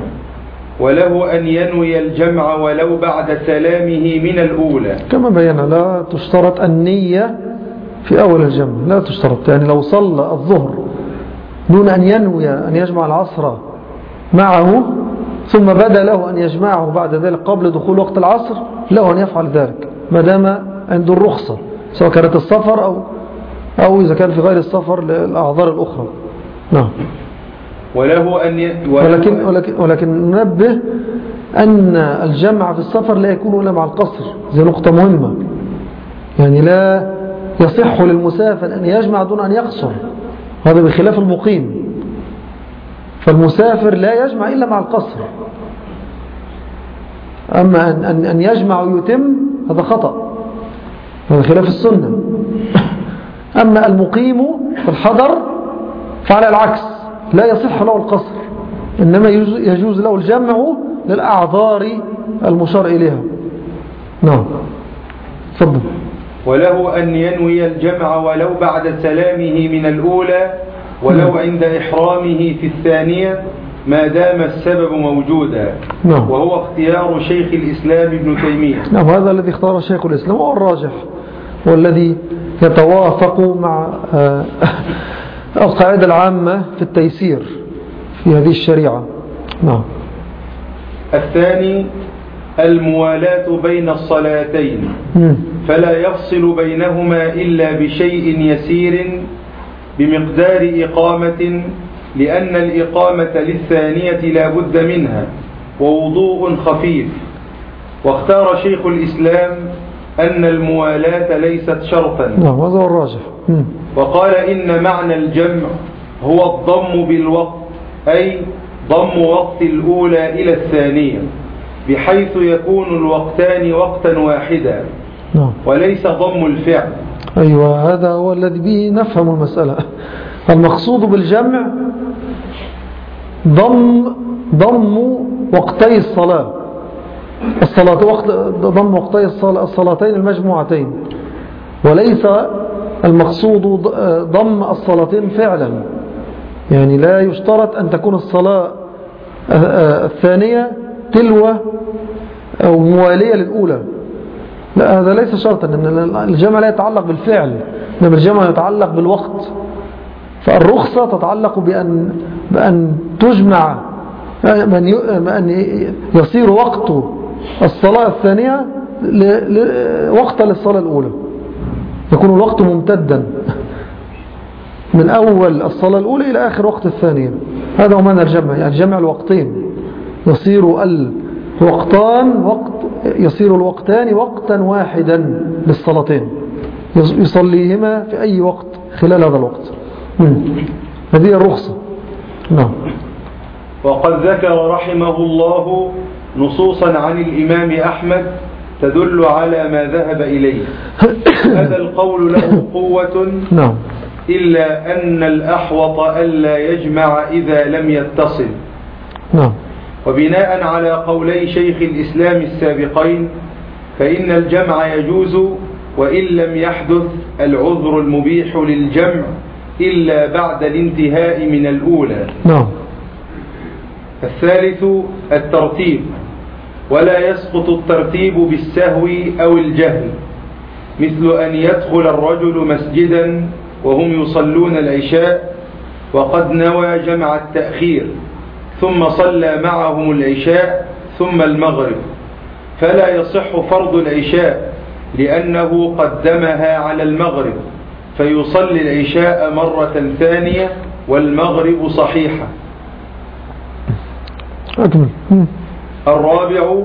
وله أن ينوي الجمع ولو بعد سلامه من الأولى.
كما بينا لا تشترط النية في أول الجمع لا تشترط يعني لو صلى الظهر دون أن ينوي أن يجمع العصر معه ثم بدا له أن يجمعه بعد ذلك قبل دخول وقت العصر له أن يفعل ذلك ما دام الرخصة سواء كانت السفر أو, أو إذا كان في غير السفر للأعذار الأخرى. نعم.
وله أن ي...
ولكن, ولكن, ولكن ننبه أن الجمع في السفر لا يكون إلا مع القصر. زي نقطة مهمة. يعني لا يصح للمسافر أن يجمع دون أن يقصر. هذا بخلاف المقيم. فالمسافر لا يجمع إلا مع القصر. أما أن, أن, أن يجمع ويتم هذا خطأ. هذا خلاف السنة. أما المقيم في الحضر فعلى العكس. لا يصح له القصر إنما يجوز له الجمع للأعذار المشار إليها. نعم. تفضل.
وله أن ينوي الجمع ولو بعد سلامه من الأولى ولو نعم. عند إحرامه في الثانية ما دام السبب موجودا. نعم. وهو اختيار شيخ الإسلام ابن تيمية.
نعم هذا الذي اختار شيخ الإسلام هو الراجح والذي يتوافق مع آه، القاعدة العامة في التيسير في هذه الشريعة. نعم.
الثاني الموالاة بين الصلاتين. فلا يفصل بينهما إلا بشيء يسير بمقدار إقامة لأن الإقامة للثانية لا بد منها ووضوء خفيف. واختار شيخ الإسلام أن الموالاة ليست شرطا.
نعم هذا هو الراجح.
وقال إن معنى الجمع هو الضم بالوقت أي ضم وقت الأولى إلى الثانية بحيث يكون الوقتان وقتا واحدا نعم. وليس ضم الفعل.
أيوة هذا هو الذي به نفهم المسألة. المقصود بالجمع ضم ضم وقتي الصلاة. الصلاة وقت ضم وقتي الصلاتين المجموعتين. وليس المقصود ضم الصلاتين فعلا. يعني لا يشترط أن تكون الصلاة الثانية تلوة أو موالية للأولى. لا هذا ليس شرطا أن الجمع لا يتعلق بالفعل إنما الجمع يتعلق بالوقت. فالرخصة تتعلق بأن, بأن تجمع بأن يصير وقت الصلاة الثانية وقت للصلاة الأولى. يكون الوقت ممتدا من أول الصلاة الأولى إلى آخر وقت الثانية. هذا هو معنى الجمع يعني جمع الوقتين. يصير الوقتان وقت يصير الوقتان وقتا واحدا للصلاتين. يصليهما في أي وقت خلال هذا الوقت. هذه الرخصة. نعم.
وقد ذكر رحمه الله نصوصا عن الإمام أحمد تدل على ما ذهب إليه. [COUGHS] هذا القول له قوة. نعم. إلا أن الأحوط ألا يجمع إذا لم يتصل. نعم. وبناء على قولي شيخ الإسلام السابقين فإن الجمع يجوز وإن لم يحدث العذر المبيح للجمع إلا بعد الانتهاء من الأولى.
نعم.
الثالث الترتيب. ولا يسقط الترتيب بالسهو أو الجهل مثل أن يدخل الرجل مسجدا وهم يصلون العشاء وقد نوى جمع التأخير ثم صلى معهم العشاء ثم المغرب. فلا يصح فرض العشاء لأنه قدمها على المغرب فيصلي العشاء مرة ثانية والمغرب صحيحة. الرابع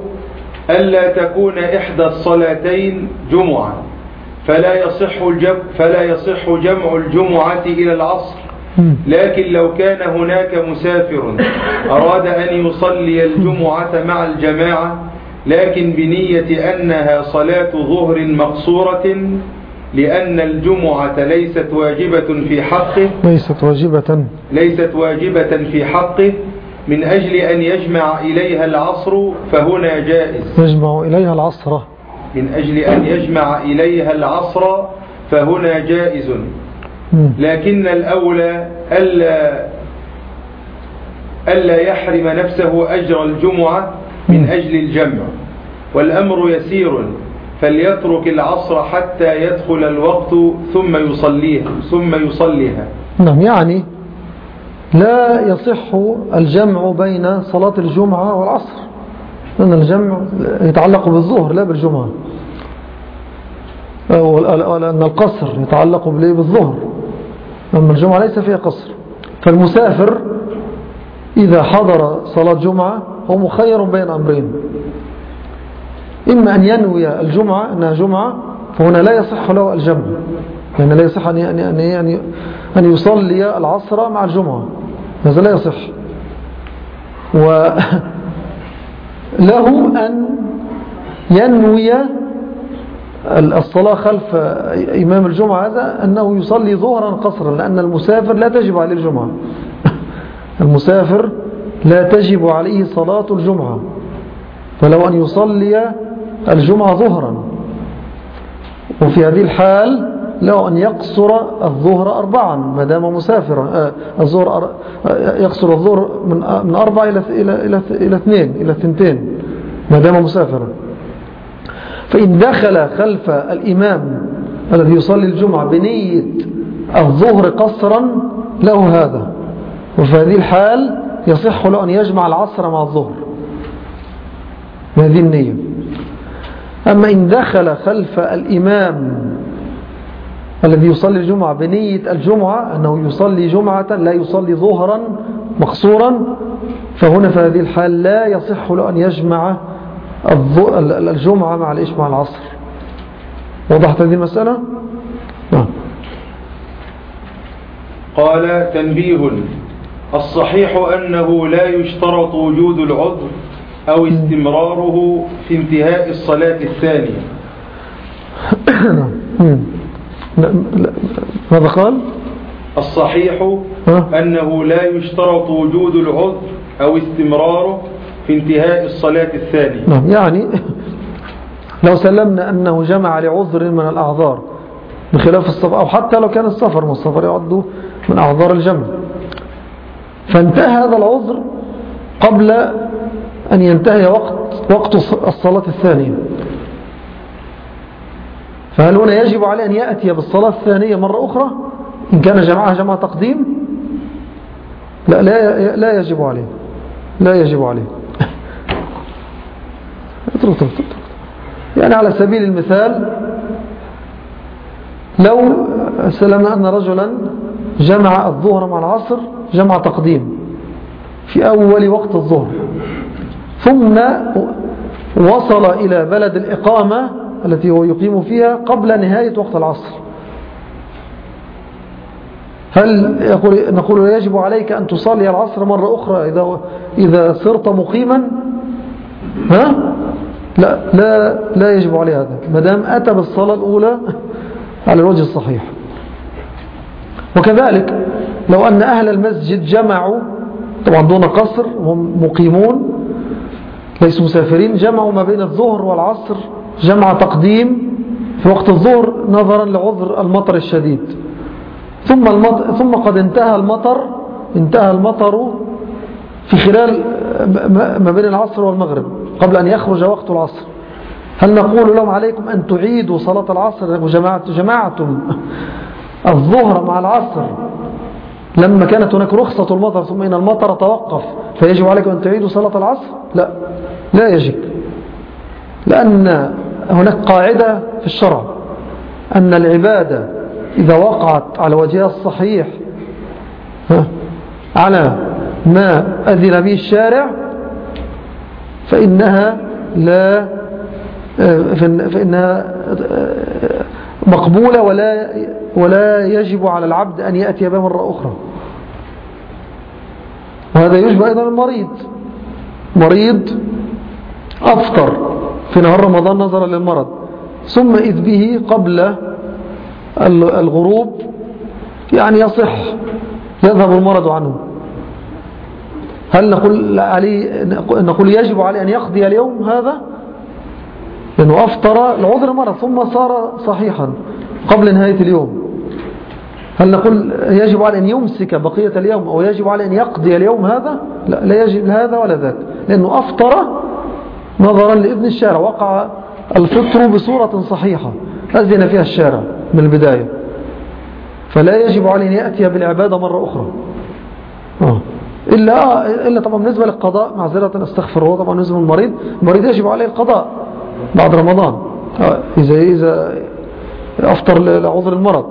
ألا تكون إحدى الصلاتين جمعة فلا يصح الجمع, فلا يصح جمع الجمعة إلى العصر. لكن لو كان هناك مسافر أراد أن يصلي الجمعة مع الجماعة لكن بنية أنها صلاة ظهر مقصورة لأن الجمعة ليست واجبة في حقه
ليست واجبة
ليست واجبة في حقه من أجل أن يجمع إليها العصر فهنا جائز.
يجمع إليها العصر.
من أجل أن يجمع إليها العصر فهنا جائز. لكن الأولى ألا ألا يحرم نفسه أجر الجمعة من أجل الجمع. والأمر يسير. فليترك العصر حتى يدخل الوقت ثم يصليها ثم يصليها.
نعم يعني لا يصح الجمع بين صلاة الجمعة والعصر. لأن الجمع يتعلق بالظهر لا بالجمعة. لأن القصر يتعلق؟ بالظهر. أما الجمعة ليس فيها قصر. فالمسافر إذا حضر صلاة جمعة هو مخير بين أمرين. إما أن ينوي الجمعة أنها جمعة فهنا لا يصح له الجمع. يعني لا يصح أن أن أن, أن يصلي العصر مع الجمعة. هذا لا يصح. وله أن ينوي الصلاة خلف إمام الجمعة. هذا أنه يصلي ظهرا قصرا لأن المسافر لا تجب عليه الجمعة. [LAUGHS] المسافر لا تجب عليه صلاة الجمعة. فلو أن يصلي الجمعة ظهرا. وفي هذه الحال له أن يقصر الظهر أربعا ما دام مسافرا آه، الظهر آه، يقصر الظهر من آه، أربع إلى إلى إلى اثنين إلى ثنتين ما دام مسافرا. فإن دخل خلف الإمام الذي يصلي الجمعة بنية الظهر قصرا له هذا. وفي هذه الحال يصح له أن يجمع العصر مع الظهر. بهذه النية. أما إن دخل خلف الإمام الذي يصلي الجمعة بنية الجمعة أنه يصلي جمعة لا يصلي ظهرا مقصورا. فهنا في هذه الحال لا يصح له أن يجمع الجمعة مع الإيش مع العصر. وضحت هذه المسألة؟ نعم.
قال تنبيه الصحيح أنه لا يشترط وجود العذر أو استمراره في انتهاء الصلاة الثانية [COUGHS]
نعم مم. لا- لا- ماذا قال؟
الصحيح؟ أنه لا يشترط وجود العذر أو استمراره في انتهاء الصلاة الثانية
نعم يعني لو سلمنا أنه جمع لعذر من الأعذار بخلاف السفر أو حتى لو كان السفر من السفر يعد من أعذار الجمع فانتهى هذا العذر قبل أن ينتهي وقت وقت الصلاة الثانية فهل هنا يجب عليه أن يأتي بالصلاة الثانية مرة أخرى؟ إن كان جمعها جمع تقديم؟ لا لا لا يجب عليه. لا يجب عليه. [LAUGHS] يعني على سبيل المثال لو سلمنا أن رجلا جمع الظهر مع العصر جمع تقديم في أول وقت الظهر ثم وصل إلى بلد الإقامة التي هو يقيم فيها قبل نهاية وقت العصر. هل يقول نقول يجب عليك أن تصلي العصر مرة أخرى إذا, إذا صرت مقيما؟ ها؟ لا, لا, لا يجب عليه هذا. ما دام أتى بالصلاة الأولى على الوجه الصحيح. وكذلك لو أن أهل المسجد جمعوا طبعا دون قصر هم مقيمون ليسوا مسافرين جمعوا ما بين الظهر والعصر جمع تقديم في وقت الظهر نظرا لعذر المطر الشديد. ثم, المطر ثم قد انتهى المطر انتهى المطر في خلال ما بين العصر والمغرب قبل أن يخرج وقت العصر. هل نقول لهم عليكم أن تعيدوا صلاة العصر؟ جماعة جماعتم الظهر مع العصر. لما كانت هناك رخصة المطر ثم إن المطر توقف فيجب عليكم أن تعيدوا صلاة العصر؟ لا لا يجب. لأن هناك قاعدة في الشرع أن العبادة إذا وقعت على وجهها الصحيح على ما أذن به الشارع فإنها لا فإنها مقبولة ولا ولا يجب على العبد أن يأتي بها مرة أخرى. وهذا يشبه أيضا المريض. مريض أفطر. في نهار رمضان نظرا للمرض. ثم إذ به قبل الغروب يعني يصح يذهب المرض عنه. هل نقول, عليه نقول يجب عليه أن يقضي اليوم هذا؟ لأنه أفطر العذر مرض ثم صار صحيحا قبل نهاية اليوم. هل نقول يجب على أن يمسك بقية اليوم أو يجب على أن يقضي اليوم هذا؟ لا, لا يجب هذا ولا ذاك. لأنه أفطر نظرا لإذن الشارع وقع الفطر بصورة صحيحة أذن فيها الشارع من البداية. فلا يجب عليه أن يأتي بالعبادة مرة أخرى. آه. إلا, إلا طبعا بالنسبة للقضاء معذرة أستغفر الله طبعا بالنسبة للمريض المريض يجب عليه القضاء بعد رمضان. آه. إذا, إذا أفطر لعذر المرض.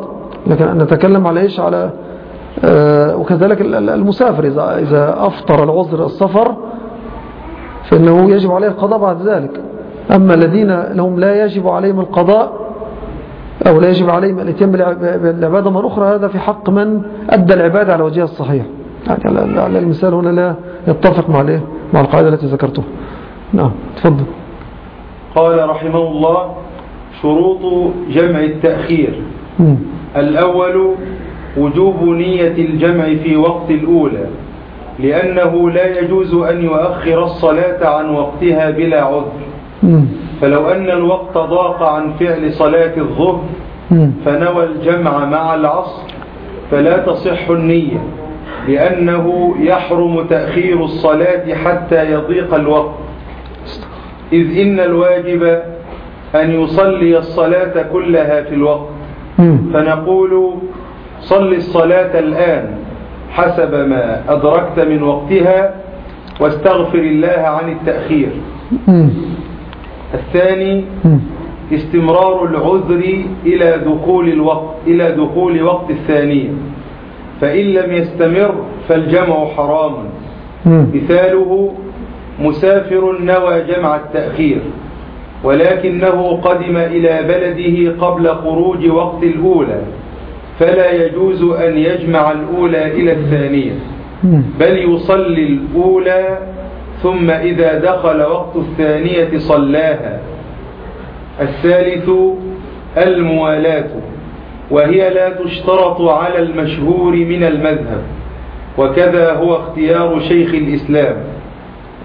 لكن نتكلم على إيش؟ على آه وكذلك المسافر إذا, إذا أفطر العذر السفر فإنه يجب عليه القضاء بعد ذلك. أما الذين لهم لا يجب عليهم القضاء أو لا يجب عليهم الاتيان بالعبادة مرة أخرى هذا في حق من أدى العبادة على وجهها الصحيح. يعني على المثال هنا لا يتفق مع مع القاعدة التي ذكرتها. نعم تفضل.
قال رحمه الله شروط جمع التأخير. م. الأول وجوب نية الجمع في وقت الأولى. لأنه لا يجوز أن يؤخر الصلاة عن وقتها بلا عذر. فلو أن الوقت ضاق عن فعل صلاة الظهر فنوى الجمع مع العصر فلا تصح النية لأنه يحرم تأخير الصلاة حتى يضيق الوقت. إذ إن الواجب أن يصلي الصلاة كلها في الوقت. فنقول صل الصلاة الآن. حسب ما أدركت من وقتها واستغفر الله عن التأخير. الثاني استمرار العذر إلى دخول الوقت إلى دخول وقت الثانية فإن لم يستمر فالجمع حرام. مثاله مسافر نوى جمع التأخير ولكنه قدم إلى بلده قبل خروج وقت الأولى. فلا يجوز أن يجمع الأولى إلى الثانية بل يصلي الأولى ثم إذا دخل وقت الثانية صلاها. الثالث الموالاة وهي لا تشترط على المشهور من المذهب وكذا هو اختيار شيخ الإسلام.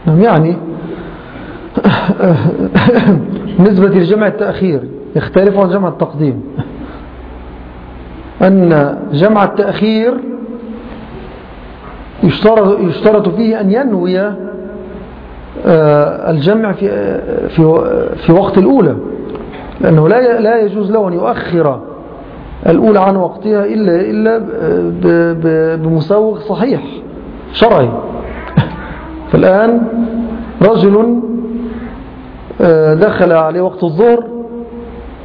نعم يعني [COUGHS] نسبة الجمع التأخير يختلف عن جمع التقديم. أن جمع التأخير يشترط, يشترط فيه أن ينوي آه، الجمع في, في, في وقت الأولى لأنه لا لا يجوز له أن يؤخر الأولى عن وقتها إلا, إلا بمسوغ صحيح شرعي. [LAUGHS] فالآن رجل آه، دخل عليه وقت الظهر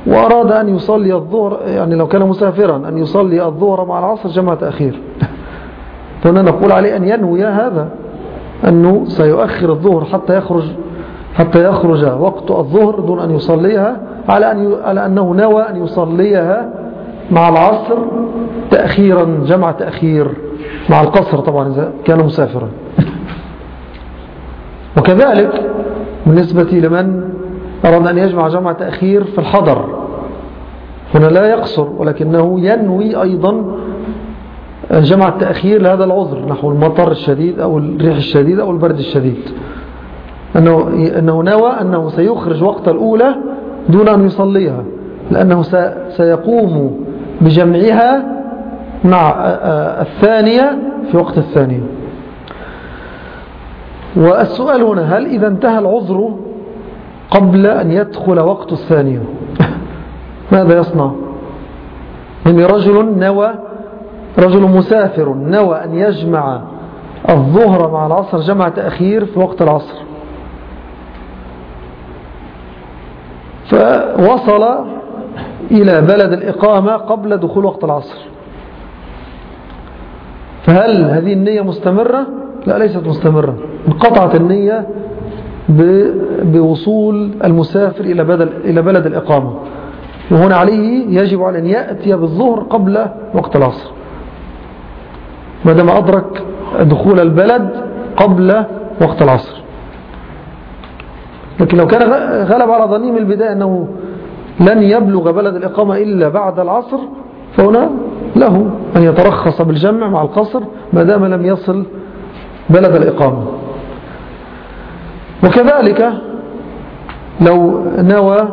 وأراد أن يصلي الظهر يعني لو كان مسافرا أن يصلي الظهر مع العصر جمع تأخير [LAUGHS] فهنا نقول عليه أن ينوي هذا أنه سيؤخر الظهر حتى يخرج حتى يخرج وقت الظهر دون أن يصليها على, أن على أنه نوى أن يصليها مع العصر تأخيرا جمع تأخير مع القصر طبعا إذا كان مسافرا. [LAUGHS] وكذلك بالنسبة لمن أراد أن يجمع جمع تأخير في الحضر. هنا لا يقصر ولكنه ينوي أيضا جمع التأخير لهذا العذر نحو المطر الشديد أو الريح الشديد أو البرد الشديد. أنه, أنه نوى أنه سيخرج وقت الأولى دون أن يصليها لأنه سيقوم بجمعها مع الثانية في وقت الثانية. والسؤال هنا هل إذا انتهى العذر قبل أن يدخل وقت الثانية [LAUGHS] ماذا يصنع؟ يعني رجل نوى رجل مسافر نوى أن يجمع الظهر مع العصر جمع تأخير في وقت العصر. فوصل إلى بلد الإقامة قبل دخول وقت العصر. فهل هذه النية مستمرة؟ لا ليست مستمرة. انقطعت النية بوصول المسافر إلى بلد, إلى بلد الإقامة. وهنا عليه يجب على أن يأتي بالظهر قبل وقت العصر. ما دام أدرك دخول البلد قبل وقت العصر. لكن لو كان غلب على ظني من البداية أنه لن يبلغ بلد الإقامة إلا بعد العصر فهنا له أن يترخص بالجمع مع القصر ما دام لم يصل بلد الإقامة. وكذلك لو نوى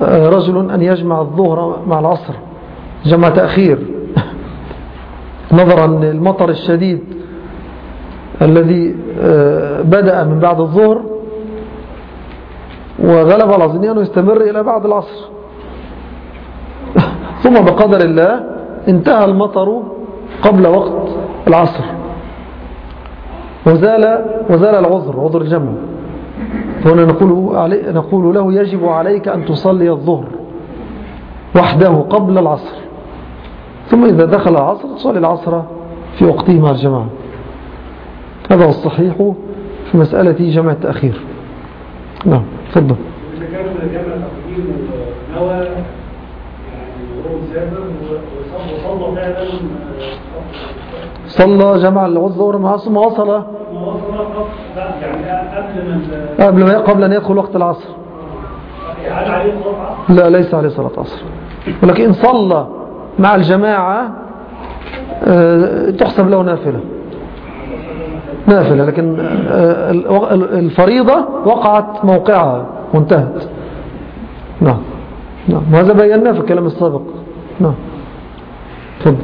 آه، رجل أن يجمع الظهر مع العصر جمع تأخير. [LAUGHS] نظرا للمطر الشديد الذي آه، بدأ من بعد الظهر وغلب على ظني أنه يستمر إلى بعد العصر. [LAUGHS] ثم بقدر الله انتهى المطر قبل وقت العصر. وزال, وزال العذر عذر الجمع فهنا نقول, نقول له يجب عليك أن تصلي الظهر وحده قبل العصر. ثم إذا دخل العصر تصلي العصر في وقته مع الجماعة هذا هو الصحيح في مسألة جمع التأخير. نعم تفضل. إذا كان جمع التأخير نوى يعني وهو مسافر وصلى فعلا صلى جمع الظهر مع ثم وصل. قبل ما قبل أن يدخل وقت العصر. لا ليس عليه صلاة عصر. ولكن إن صلى مع الجماعة آه، تحسب له نافلة. نافلة لكن آه، الفريضة وقعت موقعها وانتهت نعم. نعم. وهذا بيناه في الكلام السابق؟ نعم. تفضل.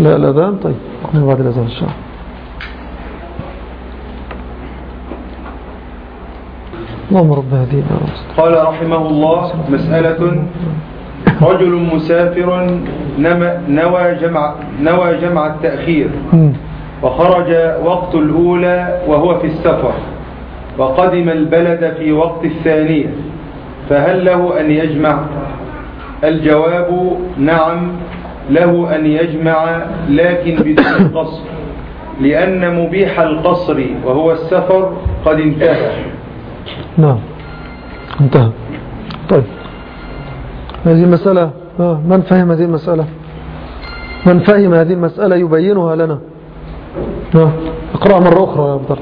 لا الأذان طيب. نقوم بعد الأذان إن شاء الله. اللهم رب هذه
قال رحمه الله مسألة رجل مسافر نوى جمع, نوى جمع التأخير. وخرج وقت الأولى وهو في السفر وقدم البلد في وقت الثانية. فهل له أن يجمع؟ الجواب نعم له أن يجمع لكن بدون [COUGHS] قصر لأن مبيح القصر وهو السفر قد انتهى.
نعم. انتهى. طيب. هذه المسألة آه، من فهم هذه المسألة؟ من فهم هذه المسألة يبينها لنا. آه، اقرأ مرة أخرى يا عبد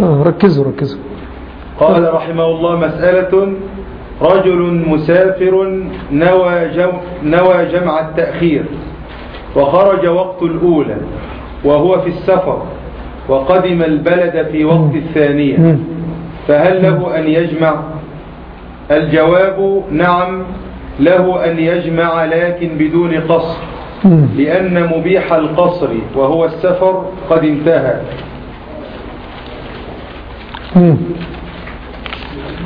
الله. ركزوا ركزوا.
قال رحمه الله مسألة رجل مسافر نوى, جم نوى جمع التأخير وخرج وقت الأولى وهو في السفر وقدم البلد في وقت الثانية. فهل له أن يجمع؟ الجواب نعم له أن يجمع لكن بدون قصر. لأن مبيح القصر وهو السفر قد انتهى.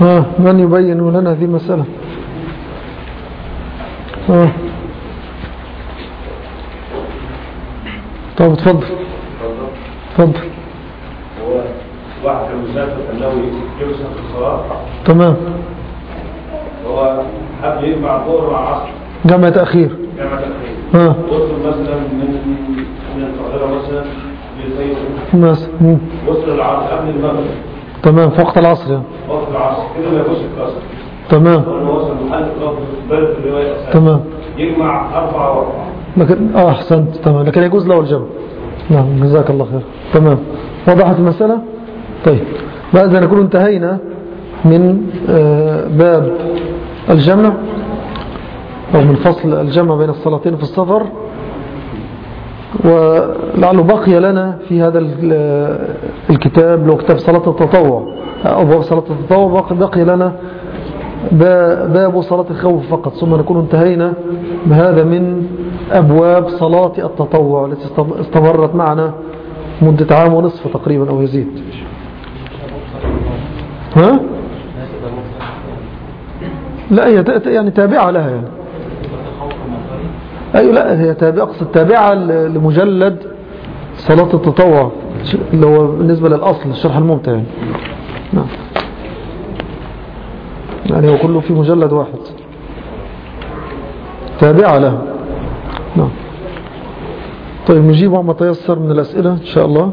آه من يبين لنا هذه المسألة آه. طب تفضل تفضل
هو واحد المسافر أنه يمسك الصلاة.
تمام.
هو حب يجمع الظهر مع العصر
جمع تأخير
جمع تأخير
آه
وصل مثلا من من القاهرة مثلا
مثلا.
وصل العصر قبل المغرب.
تمام في وقت العصر يعني.
وقت العصر كده ما يخش القصر.
تمام. تمام.
يجمع أربعة وأربعة.
لكن آه أحسنت. تمام. لكن يجوز له الجمع. نعم جزاك الله خير. تمام. وضحت المسألة؟ طيب. بعد نكون انتهينا من آه، باب الجمع أو من فصل الجمع بين الصلاتين في السفر ولعله بقي لنا في هذا الكتاب لو كتاب صلاة التطوع. أو باب صلاة التطوع بقي لنا باب صلاة الخوف فقط. ثم نكون انتهينا بهذا من أبواب صلاة التطوع التي استمرت معنا مدة عام ونصف تقريبا أو يزيد. ها؟ لا يعني تابعة لها يعني. أيوة لا هي تابعة تابعة لمجلد صلاة التطوع اللي هو بالنسبة للأصل الشرح الممتع يعني. نعم. يعني هو كله في مجلد واحد. تابعة لها نعم. طيب نجيب عما تيسر من الأسئلة إن شاء الله.